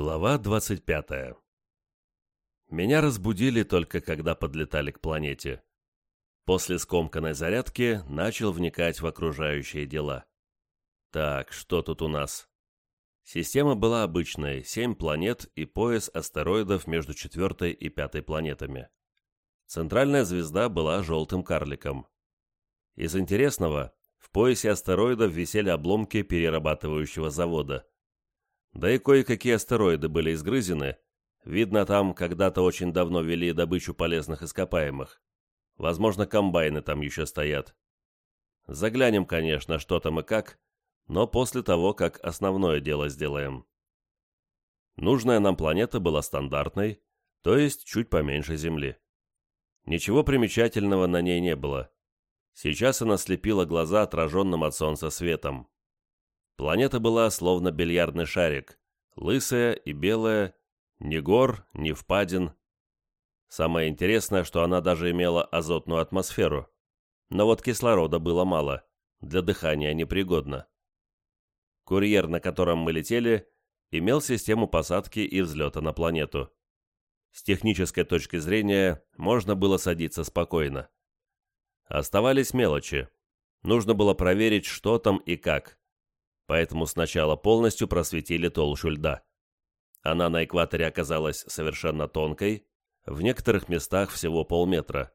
Глава 25 Меня разбудили только когда подлетали к планете. После скомканной зарядки начал вникать в окружающие дела. Так, что тут у нас? Система была обычной, семь планет и пояс астероидов между четвертой и пятой планетами. Центральная звезда была желтым карликом. Из интересного, в поясе астероидов висели обломки перерабатывающего завода – да и кое-какие астероиды были изгрызены. Видно, там когда-то очень давно вели добычу полезных ископаемых. Возможно, комбайны там еще стоят. Заглянем, конечно, что там и как, но после того, как основное дело сделаем. Нужная нам планета была стандартной, то есть чуть поменьше Земли. Ничего примечательного на ней не было. Сейчас она слепила глаза отраженным от Солнца светом. Планета была словно бильярдный шарик, лысая и белая, ни гор, ни впадин. Самое интересное, что она даже имела азотную атмосферу. Но вот кислорода было мало, для дыхания непригодно. Курьер, на котором мы летели, имел систему посадки и взлета на планету. С технической точки зрения можно было садиться спокойно. Оставались мелочи. Нужно было проверить, что там и как поэтому сначала полностью просветили толщу льда. Она на экваторе оказалась совершенно тонкой, в некоторых местах всего полметра.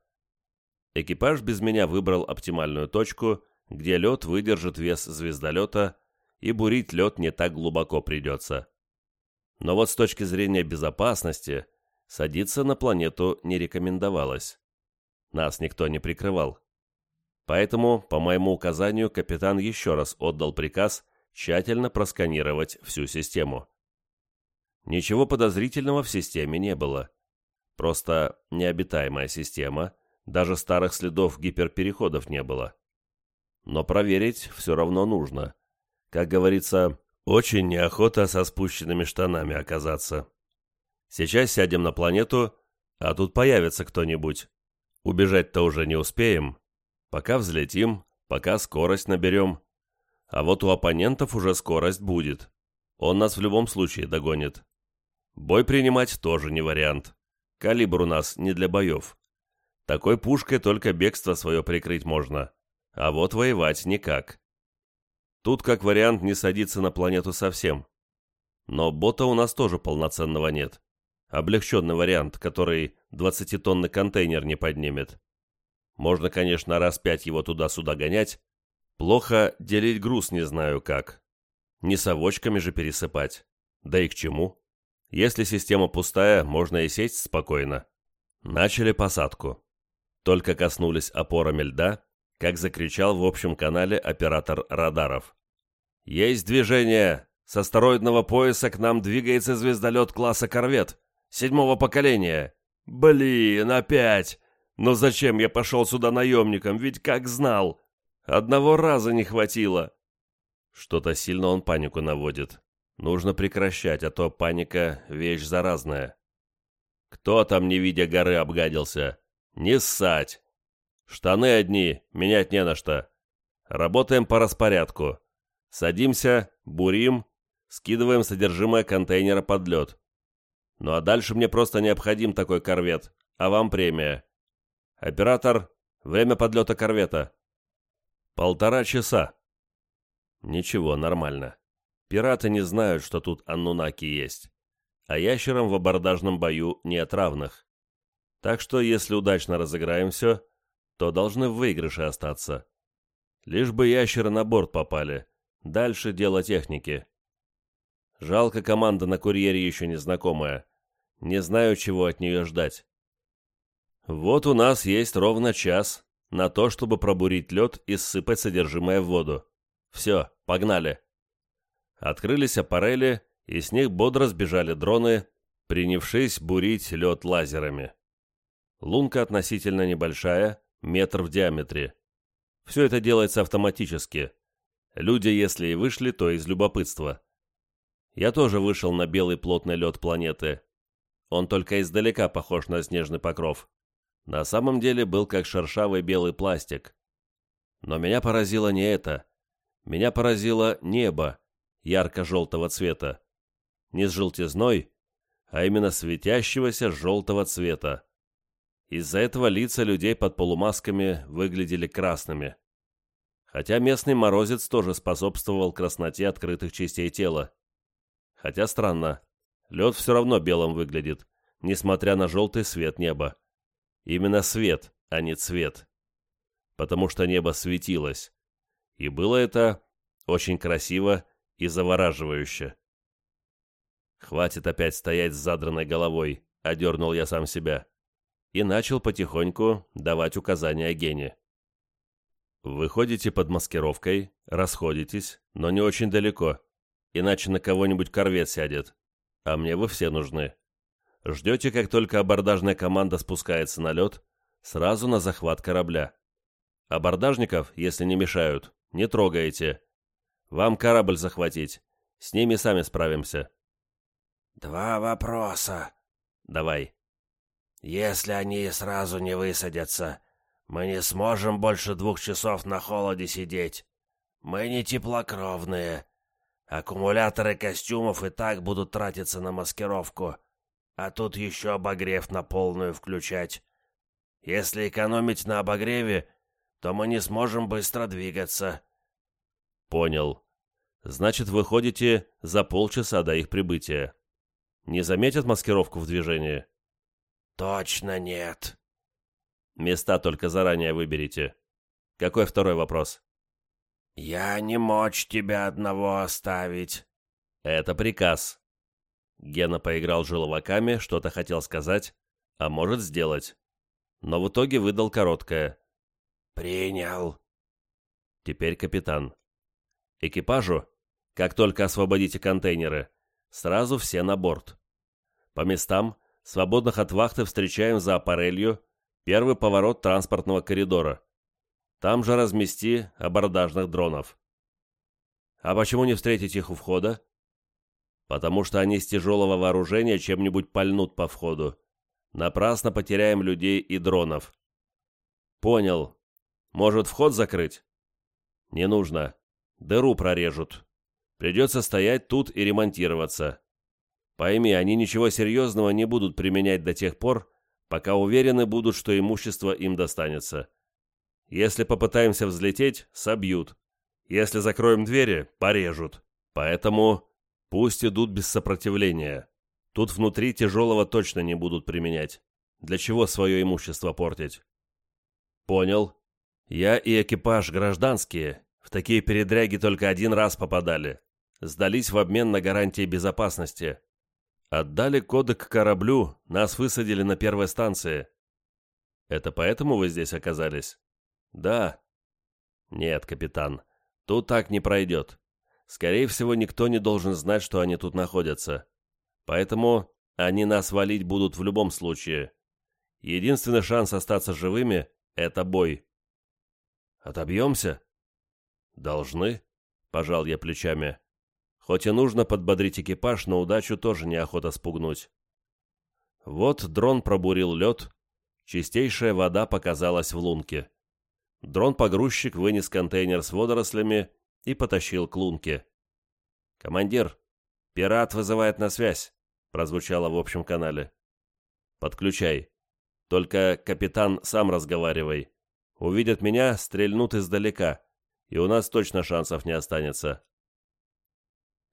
Экипаж без меня выбрал оптимальную точку, где лед выдержит вес звездолета, и бурить лед не так глубоко придется. Но вот с точки зрения безопасности, садиться на планету не рекомендовалось. Нас никто не прикрывал. Поэтому, по моему указанию, капитан еще раз отдал приказ тщательно просканировать всю систему. Ничего подозрительного в системе не было. Просто необитаемая система, даже старых следов гиперпереходов не было. Но проверить все равно нужно. Как говорится, очень неохота со спущенными штанами оказаться. Сейчас сядем на планету, а тут появится кто-нибудь. Убежать-то уже не успеем. Пока взлетим, пока скорость наберем, а вот у оппонентов уже скорость будет. Он нас в любом случае догонит. Бой принимать тоже не вариант. Калибр у нас не для боев. Такой пушкой только бегство свое прикрыть можно. А вот воевать никак. Тут как вариант не садиться на планету совсем. Но бота у нас тоже полноценного нет. Облегченный вариант, который 20-тонный контейнер не поднимет. Можно, конечно, раз пять его туда-сюда гонять, Плохо делить груз не знаю как. Не совочками же пересыпать. Да и к чему? Если система пустая, можно и сесть спокойно. Начали посадку. Только коснулись опорами льда, как закричал в общем канале оператор радаров. «Есть движение! С астероидного пояса к нам двигается звездолет класса «Корвет» седьмого поколения. Блин, опять! Но зачем я пошел сюда наемником, ведь как знал!» Одного раза не хватило. Что-то сильно он панику наводит. Нужно прекращать, а то паника — вещь заразная. Кто там, не видя горы, обгадился? Не ссать. Штаны одни, менять не на что. Работаем по распорядку. Садимся, бурим, скидываем содержимое контейнера под лед. Ну а дальше мне просто необходим такой корвет, а вам премия. Оператор, время подлета корвета. Полтора часа. Ничего, нормально. Пираты не знают, что тут аннунаки есть. А ящерам в абордажном бою нет равных. Так что, если удачно разыграем все, то должны в выигрыше остаться. Лишь бы ящеры на борт попали. Дальше дело техники. Жалко, команда на курьере еще не знакомая. Не знаю, чего от нее ждать. Вот у нас есть ровно час, на то, чтобы пробурить лед и ссыпать содержимое в воду. Все, погнали. Открылись аппарели, и с них бодро сбежали дроны, принявшись бурить лед лазерами. Лунка относительно небольшая, метр в диаметре. Все это делается автоматически. Люди, если и вышли, то из любопытства. Я тоже вышел на белый плотный лед планеты. Он только издалека похож на снежный покров на самом деле был как шершавый белый пластик. Но меня поразило не это. Меня поразило небо, ярко-желтого цвета. не с желтизной, а именно светящегося желтого цвета. Из-за этого лица людей под полумасками выглядели красными. Хотя местный морозец тоже способствовал красноте открытых частей тела. Хотя странно, лед все равно белым выглядит, несмотря на желтый свет неба. Именно свет, а не цвет. Потому что небо светилось. И было это очень красиво и завораживающе. «Хватит опять стоять с задранной головой», — одернул я сам себя. И начал потихоньку давать указания Гене. Выходите под маскировкой, расходитесь, но не очень далеко, иначе на кого-нибудь корвет сядет. А мне вы все нужны. Ждете, как только абордажная команда спускается на лед, сразу на захват корабля. Абордажников, если не мешают, не трогаете. Вам корабль захватить, с ними сами справимся. «Два вопроса». «Давай». «Если они сразу не высадятся, мы не сможем больше двух часов на холоде сидеть. Мы не теплокровные. Аккумуляторы костюмов и так будут тратиться на маскировку, а тут еще обогрев на полную включать. Если экономить на обогреве, то мы не сможем быстро двигаться». «Понял. Значит, выходите за полчаса до их прибытия. Не заметят маскировку в движении?» «Точно нет». «Места только заранее выберите. Какой второй вопрос?» «Я не мочь тебя одного оставить». «Это приказ». Гена поиграл желоваками, что-то хотел сказать, а может сделать. Но в итоге выдал короткое. «Принял». Теперь капитан. Экипажу, как только освободите контейнеры, Сразу все на борт. По местам, свободных от вахты, встречаем за аппарелью первый поворот транспортного коридора. Там же размести абордажных дронов. А почему не встретить их у входа? Потому что они с тяжелого вооружения чем-нибудь пальнут по входу. Напрасно потеряем людей и дронов. Понял. Может, вход закрыть? Не нужно. Дыру прорежут. Придется стоять тут и ремонтироваться. Пойми, они ничего серьезного не будут применять до тех пор, пока уверены будут, что имущество им достанется. Если попытаемся взлететь, собьют. Если закроем двери, порежут. Поэтому пусть идут без сопротивления. Тут внутри тяжелого точно не будут применять. Для чего свое имущество портить? Понял. Я и экипаж гражданские. В такие передряги только один раз попадали сдались в обмен на гарантии безопасности. Отдали коды к кораблю, нас высадили на первой станции. Это поэтому вы здесь оказались? Да. Нет, капитан, тут так не пройдет. Скорее всего, никто не должен знать, что они тут находятся. Поэтому они нас валить будут в любом случае. Единственный шанс остаться живыми — это бой. Отобьемся? Должны, пожал я плечами. Хоть и нужно подбодрить экипаж, но удачу тоже неохота спугнуть. Вот дрон пробурил лед, чистейшая вода показалась в лунке. Дрон-погрузчик вынес контейнер с водорослями и потащил к лунке. «Командир, пират вызывает на связь», — прозвучало в общем канале. «Подключай. Только, капитан, сам разговаривай. Увидят меня, стрельнут издалека, и у нас точно шансов не останется»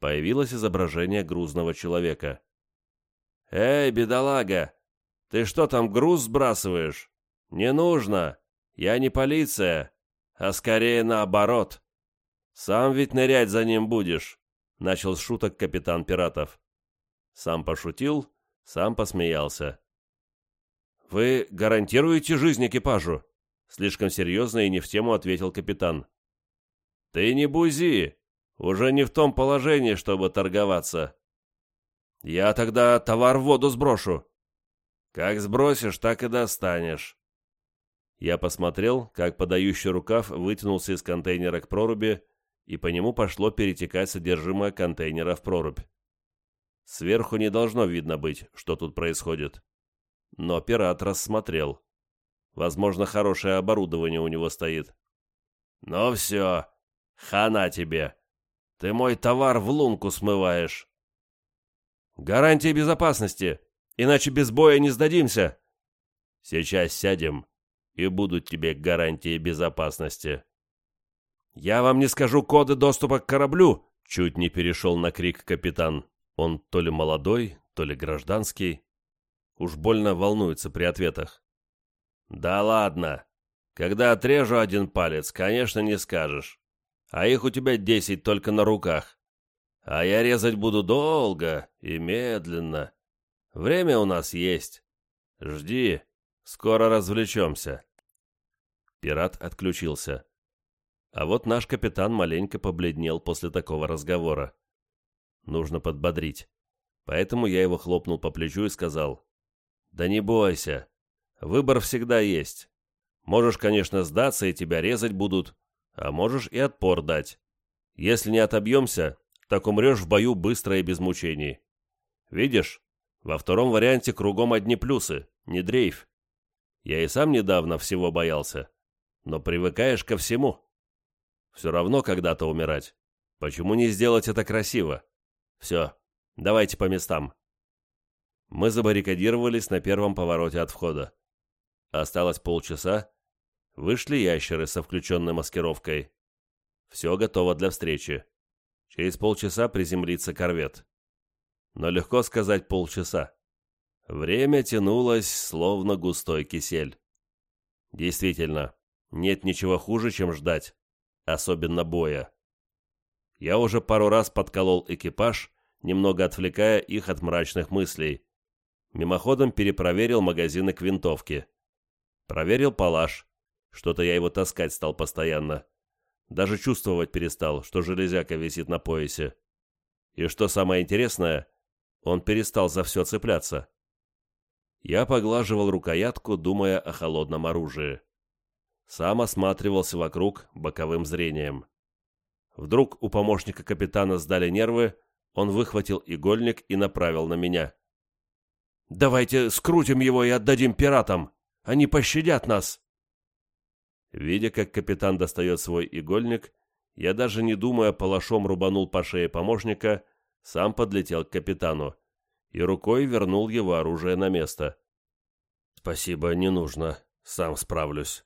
появилось изображение грузного человека. «Эй, бедолага, ты что там груз сбрасываешь? Не нужно, я не полиция, а скорее наоборот. Сам ведь нырять за ним будешь», — начал с шуток капитан пиратов. Сам пошутил, сам посмеялся. «Вы гарантируете жизнь экипажу?» Слишком серьезно и не в тему ответил капитан. «Ты не бузи!» уже не в том положении, чтобы торговаться. Я тогда товар в воду сброшу. Как сбросишь, так и достанешь. Я посмотрел, как подающий рукав вытянулся из контейнера к проруби, и по нему пошло перетекать содержимое контейнера в прорубь. Сверху не должно видно быть, что тут происходит. Но пират рассмотрел. Возможно, хорошее оборудование у него стоит. «Ну все, хана тебе!» Ты мой товар в лунку смываешь. Гарантия безопасности, иначе без боя не сдадимся. Сейчас сядем, и будут тебе гарантии безопасности. Я вам не скажу коды доступа к кораблю, чуть не перешел на крик капитан. Он то ли молодой, то ли гражданский. Уж больно волнуется при ответах. Да ладно. Когда отрежу один палец, конечно, не скажешь. А их у тебя десять только на руках. А я резать буду долго и медленно. Время у нас есть. Жди, скоро развлечемся. Пират отключился. А вот наш капитан маленько побледнел после такого разговора. Нужно подбодрить. Поэтому я его хлопнул по плечу и сказал, «Да не бойся, выбор всегда есть. Можешь, конечно, сдаться, и тебя резать будут, а можешь и отпор дать. Если не отобьемся, так умрешь в бою быстро и без мучений. Видишь, во втором варианте кругом одни плюсы, не дрейф. Я и сам недавно всего боялся, но привыкаешь ко всему. Все равно когда-то умирать. Почему не сделать это красиво? Все, давайте по местам. Мы забаррикадировались на первом повороте от входа. Осталось полчаса. Вышли ящеры со включенной маскировкой. Все готово для встречи. Через полчаса приземлится корвет. Но легко сказать полчаса. Время тянулось, словно густой кисель. Действительно, нет ничего хуже, чем ждать, особенно боя. Я уже пару раз подколол экипаж, немного отвлекая их от мрачных мыслей. Мимоходом перепроверил магазины к винтовке. Проверил палаш. Что-то я его таскать стал постоянно. Даже чувствовать перестал, что железяка висит на поясе. И что самое интересное, он перестал за все цепляться. Я поглаживал рукоятку, думая о холодном оружии. Сам осматривался вокруг боковым зрением. Вдруг у помощника капитана сдали нервы, он выхватил игольник и направил на меня. «Давайте скрутим его и отдадим пиратам! Они пощадят нас!» Видя, как капитан достает свой игольник, я даже не думая палашом рубанул по шее помощника, сам подлетел к капитану и рукой вернул его оружие на место. «Спасибо, не нужно, сам справлюсь».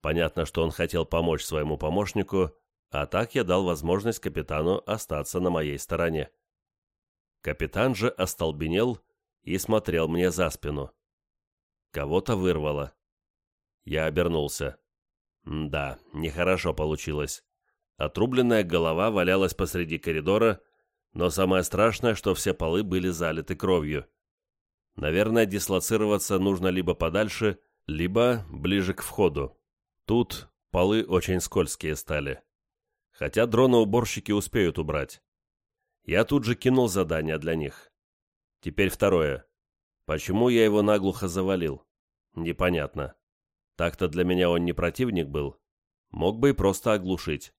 Понятно, что он хотел помочь своему помощнику, а так я дал возможность капитану остаться на моей стороне. Капитан же остолбенел и смотрел мне за спину. Кого-то вырвало. Я обернулся. Да, нехорошо получилось. Отрубленная голова валялась посреди коридора, но самое страшное, что все полы были залиты кровью. Наверное, дислоцироваться нужно либо подальше, либо ближе к входу. Тут полы очень скользкие стали. Хотя дроноуборщики успеют убрать. Я тут же кинул задание для них. Теперь второе. Почему я его наглухо завалил? Непонятно. Так-то для меня он не противник был. Мог бы и просто оглушить.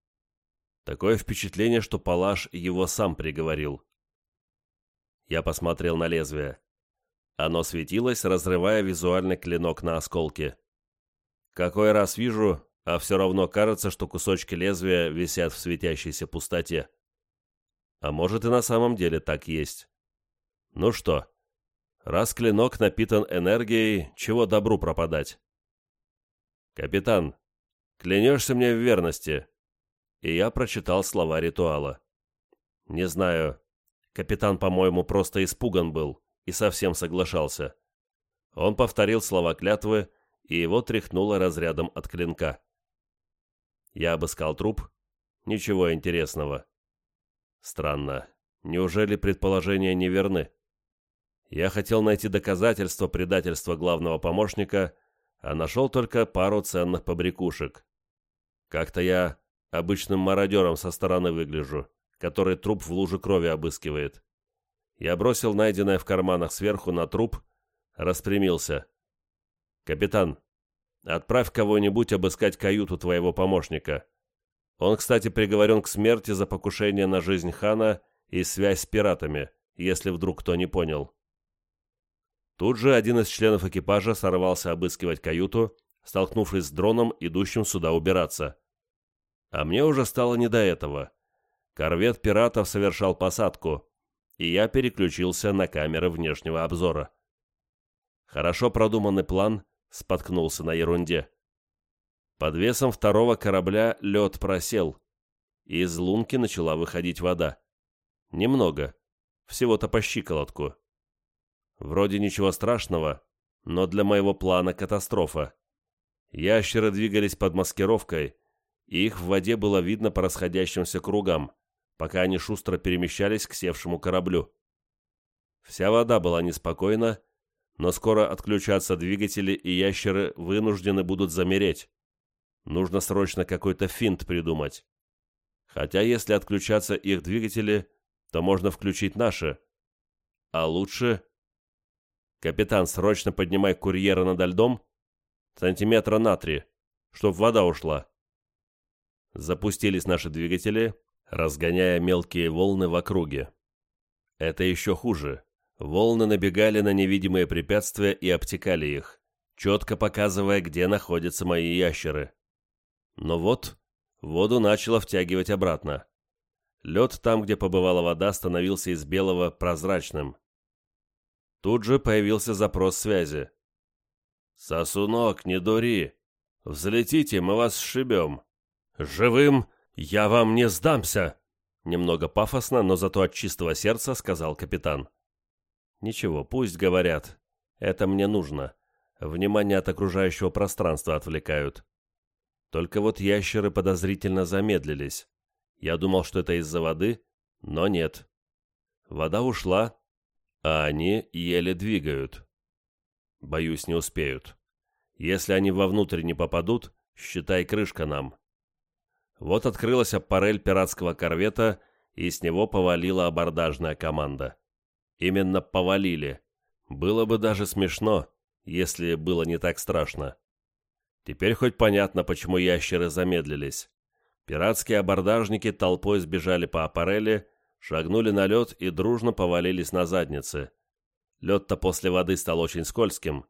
Такое впечатление, что Палаш его сам приговорил. Я посмотрел на лезвие. Оно светилось, разрывая визуальный клинок на осколки. Какой раз вижу, а все равно кажется, что кусочки лезвия висят в светящейся пустоте. А может и на самом деле так есть. Ну что, раз клинок напитан энергией, чего добру пропадать? «Капитан, клянешься мне в верности?» И я прочитал слова ритуала. Не знаю, капитан, по-моему, просто испуган был и совсем соглашался. Он повторил слова клятвы, и его тряхнуло разрядом от клинка. Я обыскал труп. Ничего интересного. Странно. Неужели предположения не верны? Я хотел найти доказательства предательства главного помощника, а нашел только пару ценных побрякушек. Как-то я обычным мародером со стороны выгляжу, который труп в луже крови обыскивает. Я бросил найденное в карманах сверху на труп, распрямился. «Капитан, отправь кого-нибудь обыскать каюту твоего помощника. Он, кстати, приговорен к смерти за покушение на жизнь хана и связь с пиратами, если вдруг кто не понял». Тут же один из членов экипажа сорвался обыскивать каюту, столкнувшись с дроном, идущим сюда убираться. А мне уже стало не до этого. Корвет пиратов совершал посадку, и я переключился на камеры внешнего обзора. Хорошо продуманный план споткнулся на ерунде. Под весом второго корабля лед просел, и из лунки начала выходить вода. Немного, всего-то по щиколотку. Вроде ничего страшного, но для моего плана катастрофа. Ящеры двигались под маскировкой, и их в воде было видно по расходящимся кругам, пока они шустро перемещались к севшему кораблю. Вся вода была неспокойна, но скоро отключатся двигатели, и ящеры вынуждены будут замереть. Нужно срочно какой-то финт придумать. Хотя если отключатся их двигатели, то можно включить наши. А лучше... Капитан, срочно поднимай курьера над льдом. Сантиметра на три, чтоб вода ушла. Запустились наши двигатели, разгоняя мелкие волны в округе. Это еще хуже. Волны набегали на невидимые препятствия и обтекали их, четко показывая, где находятся мои ящеры. Но вот воду начало втягивать обратно. Лед там, где побывала вода, становился из белого прозрачным. Тут же появился запрос связи. «Сосунок, не дури! Взлетите, мы вас сшибем!» «Живым я вам не сдамся!» Немного пафосно, но зато от чистого сердца сказал капитан. «Ничего, пусть говорят. Это мне нужно. Внимание от окружающего пространства отвлекают. Только вот ящеры подозрительно замедлились. Я думал, что это из-за воды, но нет. Вода ушла, а они еле двигают. Боюсь, не успеют. Если они вовнутрь не попадут, считай крышка нам. Вот открылась аппарель пиратского корвета, и с него повалила абордажная команда. Именно повалили. Было бы даже смешно, если было не так страшно. Теперь хоть понятно, почему ящеры замедлились. Пиратские абордажники толпой сбежали по аппарели, шагнули на лед и дружно повалились на задницы. Лед-то после воды стал очень скользким.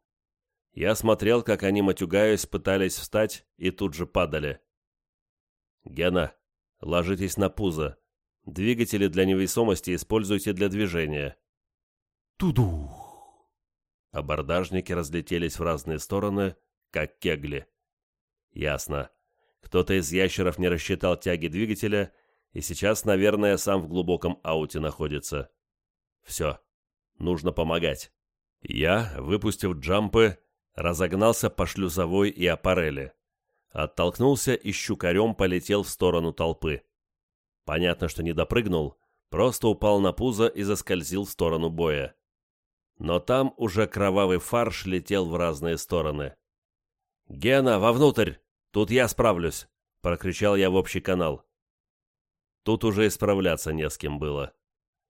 Я смотрел, как они, матюгаясь, пытались встать и тут же падали. «Гена, ложитесь на пузо. Двигатели для невесомости используйте для движения». Тудух! Абордажники разлетелись в разные стороны, как кегли. Ясно. Кто-то из ящеров не рассчитал тяги двигателя, и сейчас, наверное, сам в глубоком ауте находится. Все. Нужно помогать. Я, выпустив джампы, разогнался по шлюзовой и аппарели. Оттолкнулся и щукарем полетел в сторону толпы. Понятно, что не допрыгнул, просто упал на пузо и заскользил в сторону боя. Но там уже кровавый фарш летел в разные стороны. «Гена, вовнутрь! Тут я справлюсь!» — прокричал я в общий канал. Тут уже исправляться не с кем было.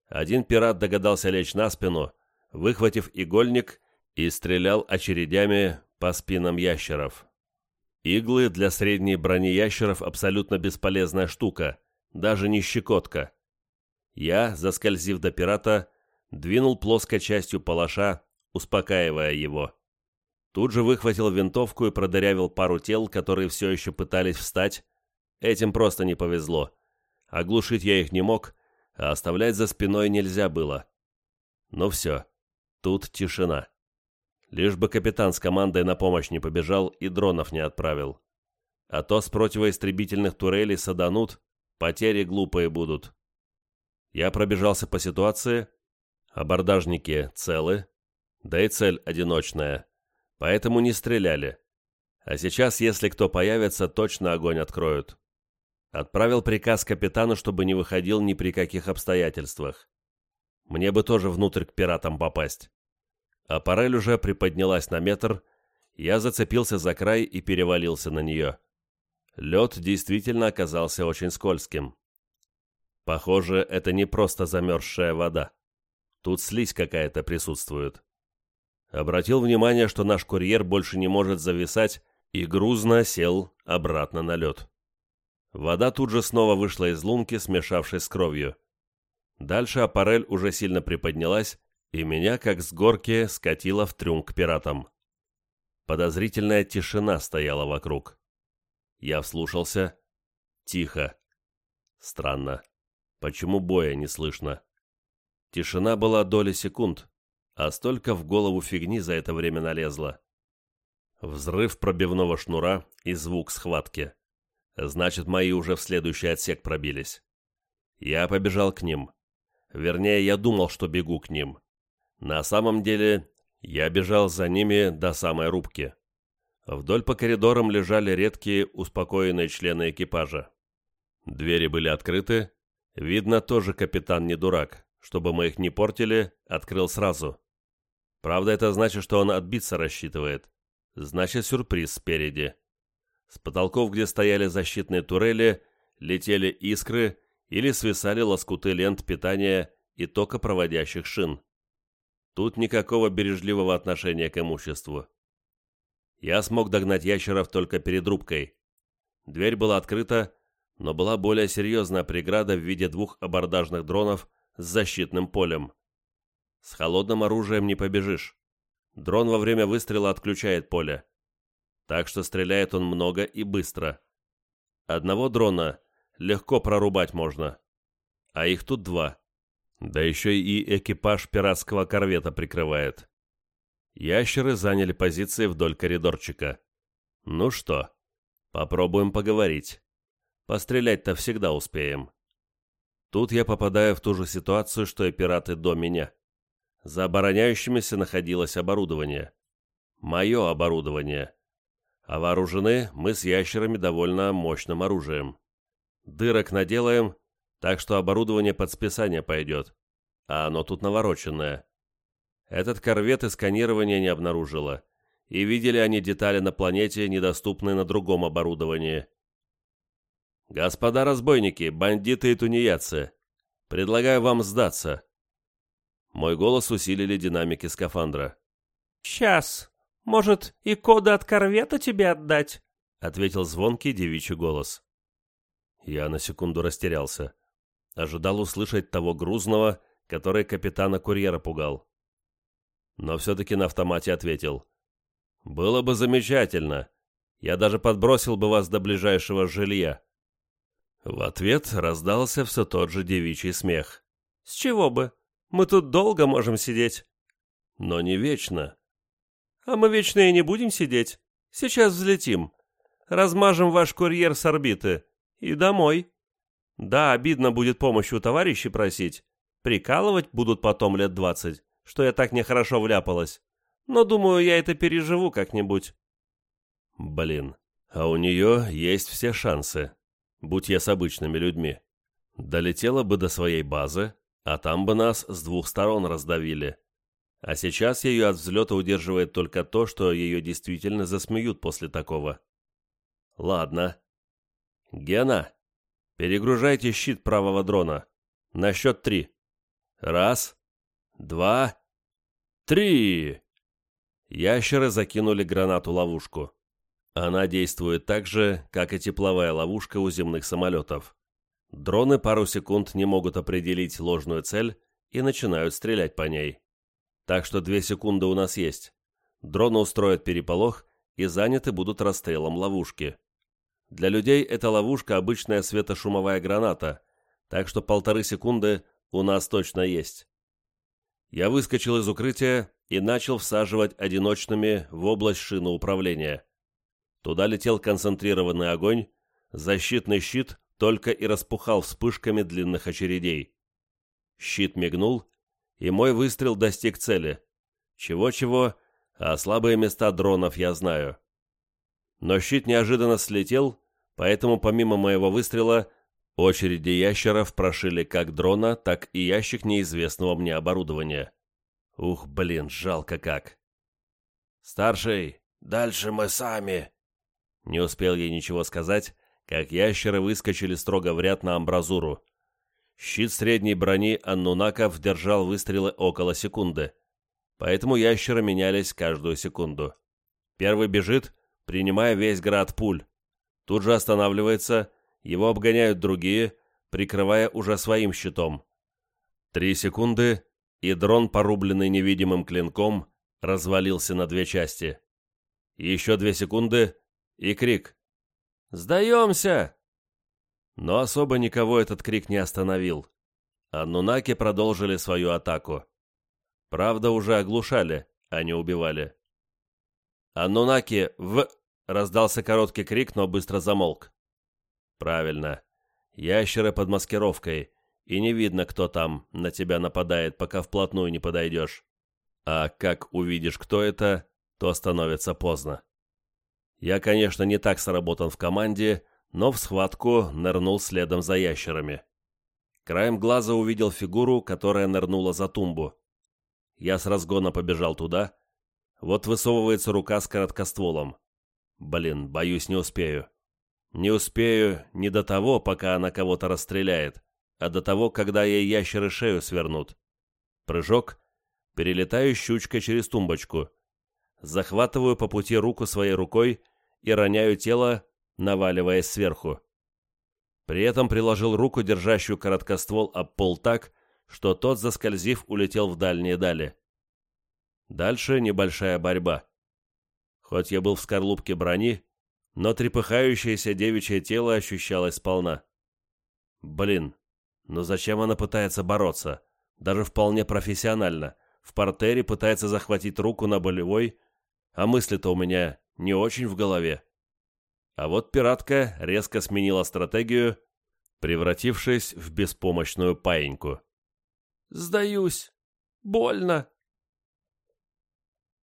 Один пират догадался лечь на спину, выхватив игольник, и стрелял очередями по спинам ящеров. Иглы для средней брони ящеров абсолютно бесполезная штука, даже не щекотка. Я, заскользив до пирата, двинул плоской частью палаша, успокаивая его. Тут же выхватил винтовку и продырявил пару тел, которые все еще пытались встать. Этим просто не повезло. Оглушить я их не мог, а оставлять за спиной нельзя было. Ну все, тут тишина. Лишь бы капитан с командой на помощь не побежал и дронов не отправил. А то с противоистребительных турелей саданут, потери глупые будут. Я пробежался по ситуации. Абордажники целы, да и цель одиночная поэтому не стреляли. А сейчас, если кто появится, точно огонь откроют. Отправил приказ капитану, чтобы не выходил ни при каких обстоятельствах. Мне бы тоже внутрь к пиратам попасть. Аппарель уже приподнялась на метр, я зацепился за край и перевалился на нее. Лед действительно оказался очень скользким. Похоже, это не просто замерзшая вода. Тут слизь какая-то присутствует обратил внимание, что наш курьер больше не может зависать, и грузно сел обратно на лед. Вода тут же снова вышла из лунки, смешавшись с кровью. Дальше аппарель уже сильно приподнялась, и меня, как с горки, скатило в трюм к пиратам. Подозрительная тишина стояла вокруг. Я вслушался. Тихо. Странно. Почему боя не слышно? Тишина была доли секунд, а столько в голову фигни за это время налезло. Взрыв пробивного шнура и звук схватки. Значит, мои уже в следующий отсек пробились. Я побежал к ним. Вернее, я думал, что бегу к ним. На самом деле, я бежал за ними до самой рубки. Вдоль по коридорам лежали редкие успокоенные члены экипажа. Двери были открыты. Видно, тоже капитан не дурак. Чтобы мы их не портили, открыл сразу. Правда, это значит, что он отбиться рассчитывает. Значит, сюрприз спереди. С потолков, где стояли защитные турели, летели искры или свисали лоскуты лент питания и токопроводящих шин. Тут никакого бережливого отношения к имуществу. Я смог догнать ящеров только перед рубкой. Дверь была открыта, но была более серьезная преграда в виде двух абордажных дронов с защитным полем. С холодным оружием не побежишь. Дрон во время выстрела отключает поле так что стреляет он много и быстро. Одного дрона легко прорубать можно, а их тут два. Да еще и экипаж пиратского корвета прикрывает. Ящеры заняли позиции вдоль коридорчика. Ну что, попробуем поговорить. Пострелять-то всегда успеем. Тут я попадаю в ту же ситуацию, что и пираты до меня. За обороняющимися находилось оборудование. Мое оборудование а вооружены мы с ящерами довольно мощным оружием. Дырок наделаем, так что оборудование под списание пойдет, а оно тут навороченное. Этот корвет и сканирование не обнаружило, и видели они детали на планете, недоступные на другом оборудовании. «Господа разбойники, бандиты и тунеядцы, предлагаю вам сдаться». Мой голос усилили динамики скафандра. «Сейчас», может, и коды от корвета тебе отдать?» — ответил звонкий девичий голос. Я на секунду растерялся. Ожидал услышать того грузного, который капитана-курьера пугал. Но все-таки на автомате ответил. «Было бы замечательно. Я даже подбросил бы вас до ближайшего жилья». В ответ раздался все тот же девичий смех. «С чего бы? Мы тут долго можем сидеть». «Но не вечно. А мы вечно и не будем сидеть. Сейчас взлетим. Размажем ваш курьер с орбиты. И домой. Да, обидно будет помощи у товарищей просить. Прикалывать будут потом лет двадцать, что я так нехорошо вляпалась. Но, думаю, я это переживу как-нибудь. Блин, а у нее есть все шансы. Будь я с обычными людьми. Долетела бы до своей базы, а там бы нас с двух сторон раздавили. А сейчас ее от взлета удерживает только то, что ее действительно засмеют после такого. Ладно. Гена, перегружайте щит правого дрона. На счет три. Раз, два, три. Ящеры закинули гранату-ловушку. Она действует так же, как и тепловая ловушка у земных самолетов. Дроны пару секунд не могут определить ложную цель и начинают стрелять по ней. Так что две секунды у нас есть. Дроны устроят переполох и заняты будут расстрелом ловушки. Для людей эта ловушка обычная светошумовая граната, так что полторы секунды у нас точно есть. Я выскочил из укрытия и начал всаживать одиночными в область шины управления. Туда летел концентрированный огонь, защитный щит только и распухал вспышками длинных очередей. Щит мигнул, и мой выстрел достиг цели. Чего-чего, а слабые места дронов я знаю. Но щит неожиданно слетел, поэтому помимо моего выстрела очереди ящеров прошили как дрона, так и ящик неизвестного мне оборудования. Ух, блин, жалко как. «Старший, дальше мы сами!» Не успел я ничего сказать, как ящеры выскочили строго в ряд на амбразуру. Щит средней брони аннунаков держал выстрелы около секунды, поэтому ящеры менялись каждую секунду. Первый бежит, принимая весь град пуль. Тут же останавливается, его обгоняют другие, прикрывая уже своим щитом. Три секунды, и дрон, порубленный невидимым клинком, развалился на две части. Еще две секунды, и крик. «Сдаемся!» Но особо никого этот крик не остановил. Аннунаки продолжили свою атаку. Правда, уже оглушали, а не убивали. «Аннунаки, в...» — раздался короткий крик, но быстро замолк. «Правильно. Ящеры под маскировкой, и не видно, кто там на тебя нападает, пока вплотную не подойдешь. А как увидишь, кто это, то становится поздно. Я, конечно, не так сработан в команде, но в схватку нырнул следом за ящерами. Краем глаза увидел фигуру, которая нырнула за тумбу. Я с разгона побежал туда. Вот высовывается рука с короткостволом. Блин, боюсь, не успею. Не успею не до того, пока она кого-то расстреляет, а до того, когда ей ящеры шею свернут. Прыжок. Перелетаю щучкой через тумбочку. Захватываю по пути руку своей рукой и роняю тело, наваливаясь сверху. При этом приложил руку, держащую короткоствол об пол так, что тот, заскользив, улетел в дальние дали. Дальше небольшая борьба. Хоть я был в скорлупке брони, но трепыхающееся девичье тело ощущалось сполна. Блин, но зачем она пытается бороться? Даже вполне профессионально. В портере пытается захватить руку на болевой, а мысли-то у меня не очень в голове. А вот пиратка резко сменила стратегию, превратившись в беспомощную паиньку. «Сдаюсь. Больно»,